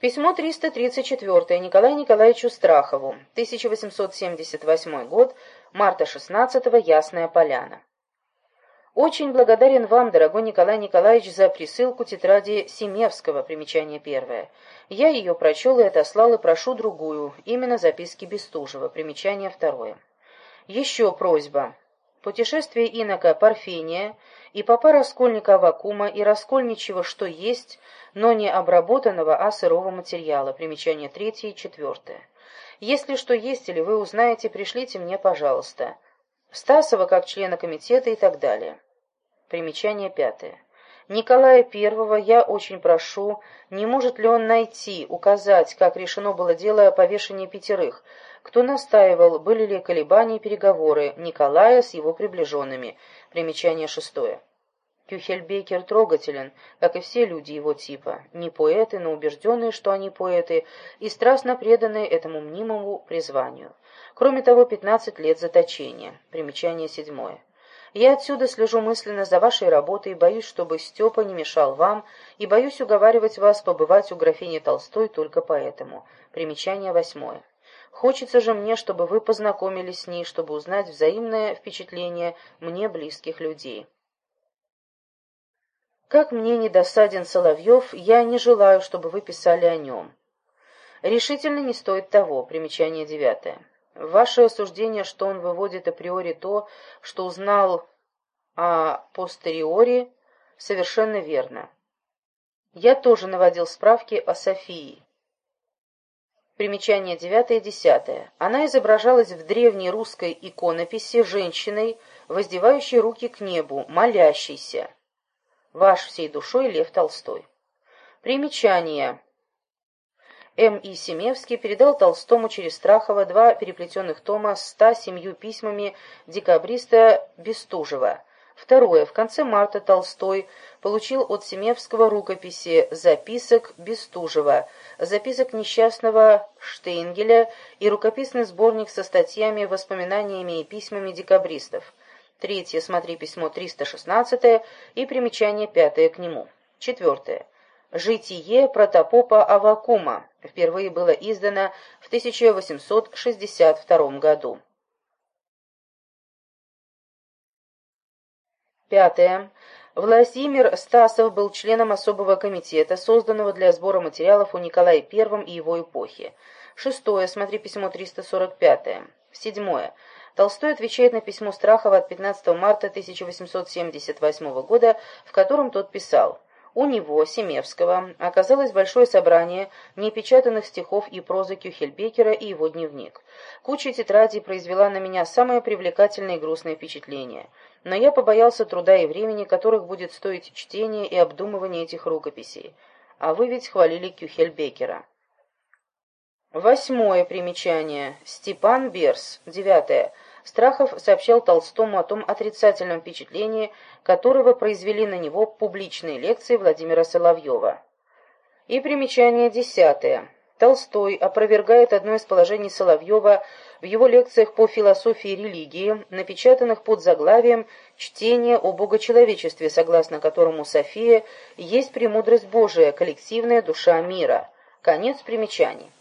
Письмо 334 Николаю Николаевичу Страхову, 1878 год, марта 16 Ясная Поляна. Очень благодарен вам, дорогой Николай Николаевич, за присылку тетради Семевского, примечание первое. Я ее прочел и отослал, и прошу другую, именно записки Бестужева, примечание второе. Еще просьба. Путешествие инока Парфения и папа Раскольника Авакума и Раскольничего «Что есть», но не обработанного, а сырого материала. Примечание третье и четвертое. Если что есть или вы узнаете, пришлите мне, пожалуйста. Стасова как члена комитета и так далее. Примечание пятое. Николая Первого я очень прошу, не может ли он найти, указать, как решено было дело о повешении пятерых, кто настаивал, были ли колебания и переговоры Николая с его приближенными. Примечание шестое. Кюхельбекер трогателен, как и все люди его типа, не поэты, но убежденные, что они поэты, и страстно преданные этому мнимому призванию. Кроме того, 15 лет заточения. Примечание седьмое. Я отсюда слежу мысленно за вашей работой и боюсь, чтобы Степа не мешал вам, и боюсь уговаривать вас побывать у графини Толстой только поэтому. Примечание восьмое. Хочется же мне, чтобы вы познакомились с ней, чтобы узнать взаимное впечатление мне близких людей. Как мне не досаден Соловьев, я не желаю, чтобы вы писали о нем. Решительно не стоит того. Примечание девятое. Ваше осуждение, что он выводит априори то, что узнал о постериори, совершенно верно. Я тоже наводил справки о Софии. Примечание девятое и десятое. Она изображалась в древней русской иконописи женщиной, воздевающей руки к небу, молящейся. Ваш всей душой Лев Толстой. Примечание. М. И. Семевский передал Толстому через Страхова два переплетенных тома с 107 письмами декабриста Бестужева. Второе. В конце марта Толстой получил от Семевского рукописи записок Бестужева, записок несчастного Штейнгеля и рукописный сборник со статьями, воспоминаниями и письмами декабристов. Третье. Смотри письмо 316 и примечание пятое к нему. Четвертое. «Житие протопопа Авакума» впервые было издано в 1862 году. Пятое. Владимир Стасов был членом особого комитета, созданного для сбора материалов о Николае I и его эпохе. Шестое. Смотри письмо 345. Седьмое. Толстой отвечает на письмо Страхова от 15 марта 1878 года, в котором тот писал «У него, Семевского, оказалось большое собрание непечатанных стихов и прозы Кюхельбекера и его дневник. Куча тетрадей произвела на меня самое привлекательное и грустное впечатление, но я побоялся труда и времени, которых будет стоить чтение и обдумывание этих рукописей. А вы ведь хвалили Кюхельбекера». Восьмое примечание. Степан Берс. Девятое. Страхов сообщал Толстому о том отрицательном впечатлении, которого произвели на него публичные лекции Владимира Соловьева. И примечание десятое. Толстой опровергает одно из положений Соловьева в его лекциях по философии религии, напечатанных под заглавием «Чтение о богочеловечестве», согласно которому София есть премудрость Божия, коллективная душа мира. Конец примечаний.